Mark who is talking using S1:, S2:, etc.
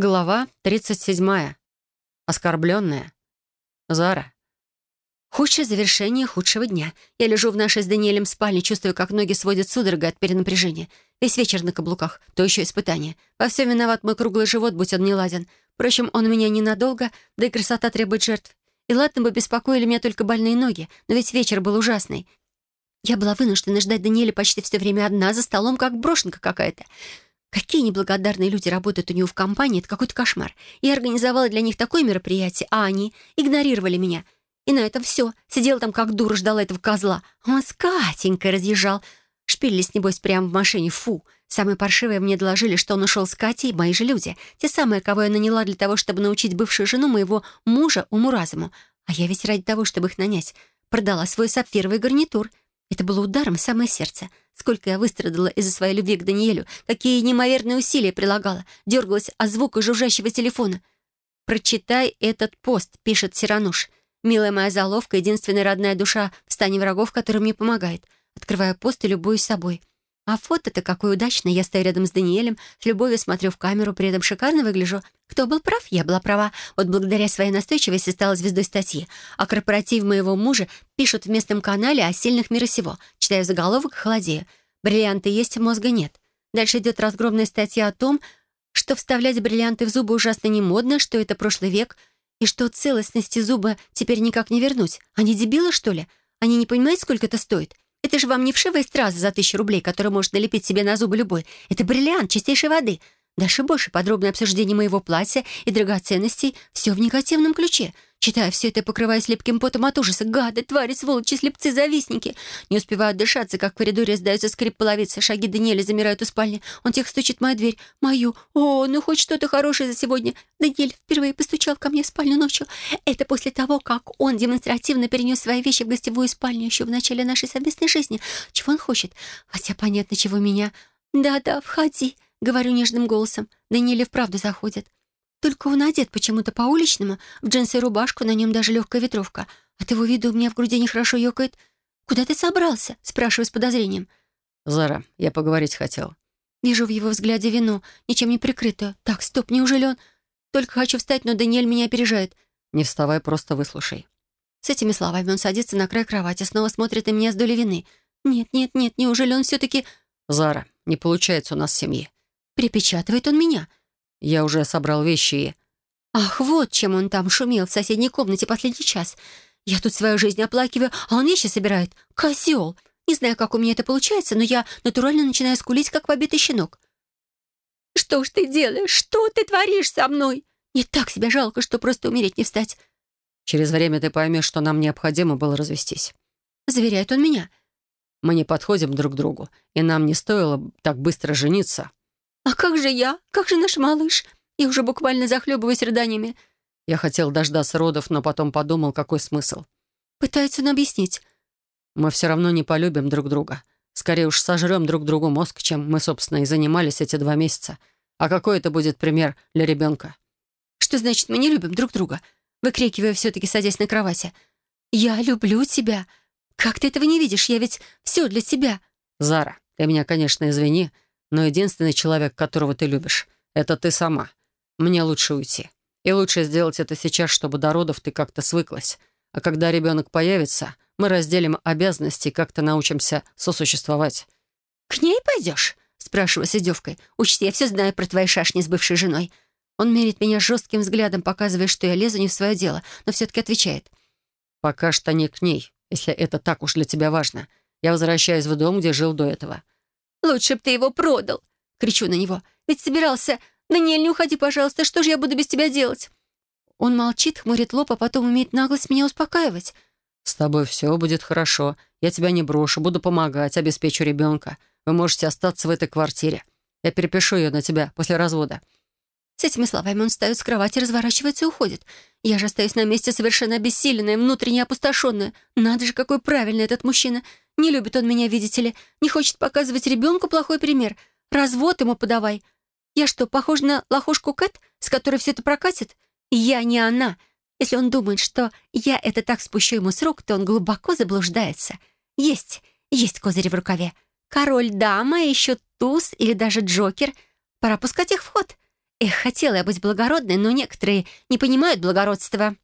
S1: Глава 37. Оскорбленная. Зара.
S2: Худшее завершение худшего дня. Я лежу в нашей с Даниэлем спальне, чувствую, как ноги сводят судорога от перенапряжения. Весь вечер на каблуках, то еще испытание. Во всем виноват мой круглый живот, будь он не ладен. Впрочем, он у меня ненадолго, да и красота требует жертв. И ладно бы беспокоили меня только больные ноги, но ведь вечер был ужасный. Я была вынуждена ждать Даниэля почти все время одна, за столом, как брошенка какая-то. Какие неблагодарные люди работают у него в компании, это какой-то кошмар. Я организовала для них такое мероприятие, а они игнорировали меня. И на этом все. Сидела там как дура, ждала этого козла. Он с Катенькой разъезжал. Шпилились, небось, прямо в машине. Фу. Самые паршивые мне доложили, что он ушел с Катей, мои же люди. Те самые, кого я наняла для того, чтобы научить бывшую жену моего мужа уму-разуму. А я ведь ради того, чтобы их нанять, продала свой сапфировый гарнитур. Это было ударом в самое сердце. Сколько я выстрадала из-за своей любви к Даниэлю, какие неимоверные усилия прилагала, дергалась от звука жужжащего телефона. «Прочитай этот пост», — пишет Сирануш. «Милая моя заловка, единственная родная душа в стане врагов, которая мне помогает. Открываю пост и любуюсь собой. А фото-то какое удачное. Я стою рядом с Даниэлем, с любовью смотрю в камеру, при этом шикарно выгляжу. Кто был прав? Я была права. Вот благодаря своей настойчивости стала звездой статьи. А корпоратив моего мужа пишут в местном канале о сильных мира сего. Читаю заголовок и холодею. Бриллианты есть, мозга нет. Дальше идет разгромная статья о том, что вставлять бриллианты в зубы ужасно не модно, что это прошлый век, и что целостности зуба теперь никак не вернуть. Они дебилы, что ли? Они не понимают, сколько это стоит? Это же вам не вшивая страза за тысячу рублей, которую может налепить себе на зубы любой. Это бриллиант чистейшей воды. Дальше больше подробное обсуждение моего платья и драгоценностей. Все в негативном ключе. Читая все это, покрываясь липким потом от ужаса. Гады, твари, сволочи, слепцы, завистники. Не успеваю дышаться, как в коридоре сдается скрип половицы. Шаги Даниэля замирают у спальни. Он тихо стучит в мою дверь. Мою. О, ну хоть что-то хорошее за сегодня. Даниэль впервые постучал ко мне в спальню ночью. Это после того, как он демонстративно перенес свои вещи в гостевую спальню еще в начале нашей совместной жизни. Чего он хочет? Хотя понятно, чего меня. «Да-да, входи», — говорю нежным голосом. Даниэль вправду заходит. Только он одет почему-то по-уличному, в джинсы и рубашку, на нем даже легкая ветровка. От его вида у меня в груди нехорошо ёкает. «Куда ты собрался?» — спрашиваю с подозрением.
S1: «Зара, я поговорить хотел».
S2: Вижу в его взгляде вину, ничем не прикрытую. Так, стоп, неужели он... Только хочу встать, но Даниэль меня опережает.
S1: «Не вставай, просто выслушай».
S2: С этими словами он садится на край кровати, снова смотрит на меня с долей вины. «Нет, нет, нет, неужели он все-таки...»
S1: «Зара, не получается у нас в семье».
S2: Припечатывает он меня.
S1: Я уже собрал вещи и...
S2: Ах, вот чем он там шумел в соседней комнате последний час. Я тут свою жизнь оплакиваю, а он вещи собирает. Козел! Не знаю, как у меня это получается, но я натурально начинаю скулить, как побитый щенок. «Что ж ты делаешь? Что ты творишь со мной?» Не так себя жалко, что просто умереть не встать.
S1: «Через время ты поймешь, что нам необходимо было развестись».
S2: Заверяет он меня.
S1: «Мы не подходим друг к другу, и нам не стоило так быстро жениться».
S2: «А как же я? Как же наш малыш?» Я уже буквально захлебываюсь рыданиями.
S1: Я хотел дождаться родов, но потом подумал, какой смысл.
S2: Пытается он объяснить.
S1: Мы все равно не полюбим друг друга. Скорее уж сожрем друг другу мозг, чем мы, собственно, и занимались эти два месяца. А какой это будет пример для ребенка?
S2: Что значит, мы не любим друг друга? Выкрикивая все-таки, садясь на кровати. «Я люблю тебя. Как ты этого не видишь? Я ведь все для тебя».
S1: «Зара, ты меня, конечно, извини, но единственный человек, которого ты любишь, это ты сама. Мне лучше уйти. И лучше сделать это сейчас, чтобы до родов ты как-то свыклась. А когда ребенок появится, мы разделим обязанности и как-то научимся сосуществовать».
S2: «К ней пойдешь?» — спрашиваю с издевкой. «Учти, я все знаю про твои шашни с бывшей женой». Он мерит меня жестким взглядом, показывая, что я лезу не в свое дело, но все-таки отвечает.
S1: «Пока что не к ней, если это так уж для тебя важно. Я возвращаюсь в дом, где жил до этого.
S2: «Лучше б ты его продал!» — кричу на него. «Ведь собирался... Даниэль, не уходи, пожалуйста, что же я буду без тебя делать?» Он молчит, хмурит лоб, а потом умеет наглость меня успокаивать.
S1: «С тобой все будет хорошо. Я тебя не брошу, буду помогать, обеспечу ребенка. Вы можете остаться в этой квартире. Я перепишу ее на тебя после развода».
S2: С этими словами он встает с кровати, разворачивается и уходит. Я же остаюсь на месте совершенно обессиленная, внутренне опустошенная. Надо же, какой правильный этот мужчина. Не любит он меня, видите ли. Не хочет показывать ребенку плохой пример. Развод ему подавай. Я что, похожа на лохушку Кэт, с которой все это прокатит? Я не она. Если он думает, что я это так спущу ему с рук, то он глубоко заблуждается. Есть, есть козырь в рукаве. Король, дама, еще туз или даже Джокер. Пора пускать их в ход. Эх, хотела я быть благородной, но некоторые не понимают благородства.